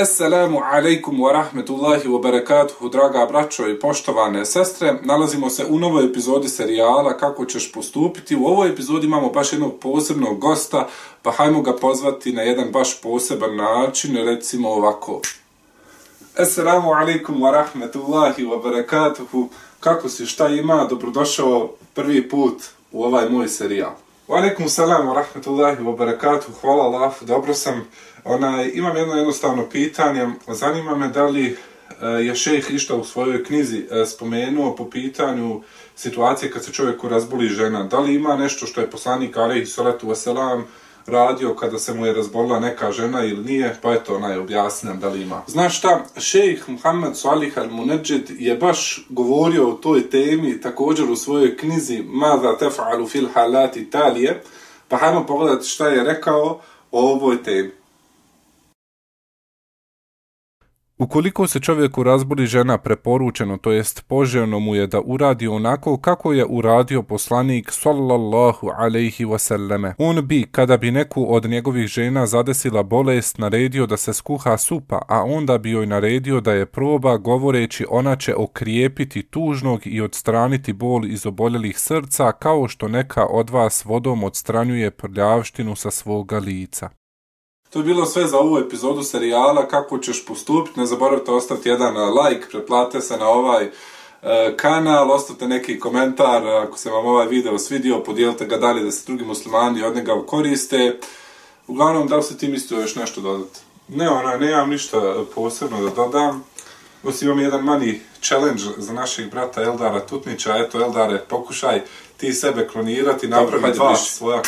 Assalamu alaikum wa rahmetullahi wa barakatuhu, draga braćo i poštovane sestre. Nalazimo se u novoj epizodi serijala Kako ćeš postupiti. U ovoj epizodi imamo baš jednog posebnog gosta, pa hajmo ga pozvati na jedan baš poseban način, recimo ovako. Assalamu alaikum wa rahmetullahi wa barakatuhu. Kako si, šta ima? Dobrodošao prvi put u ovaj moj serijal. Wa alaikum salam wa rahmetullahi wa barakatuh. Hvala Allah, dobro sam. Onaj, imam jedno jednostavno pitanje. Zanima me da li e, je šejh išta u svojoj knjizi e, spomenuo po pitanju situacije kad se čovjeku razboli žena. Da li ima nešto što je poslanik alaihi salatu wasalam radio kada se mu je razbolila neka žena ili nije, pa eto ona je objasnila da li ima. Znaš šta, šejh Muhammed Salih al-Munajjid je baš govorio o toj temi također u svojoj knjizi Mada tef'alu fil halat Italije, pa hajmo pogledati šta je rekao o ovoj temi. Ukoliko se čovjeku razboli žena preporučeno, to jest poželjno mu je da uradi onako kako je uradio poslanik sallallahu alaihi wasallame. On bi, kada bi neku od njegovih žena zadesila bolest, naredio da se skuha supa, a onda bi joj naredio da je proba govoreći ona će okrijepiti tužnog i odstraniti bol iz oboljelih srca kao što neka od vas vodom odstranjuje prljavštinu sa svoga lica. To je bilo sve za ovu epizodu serijala, kako ćeš postupiti, ne zaboravite ostaviti jedan like, pretplate se na ovaj uh, kanal, ostavite neki komentar ako se vam ovaj video svidio, podijelite ga dalje da se drugi muslimani od njega koriste. Uglavnom, da li se ti mislio još nešto dodati? Ne, ona, ne imam ništa posebno da dodam. Osim imam jedan mani challenge za našeg brata Eldara Tutnića. Eto, Eldare, pokušaj ti sebe klonirati, napravi dva svoja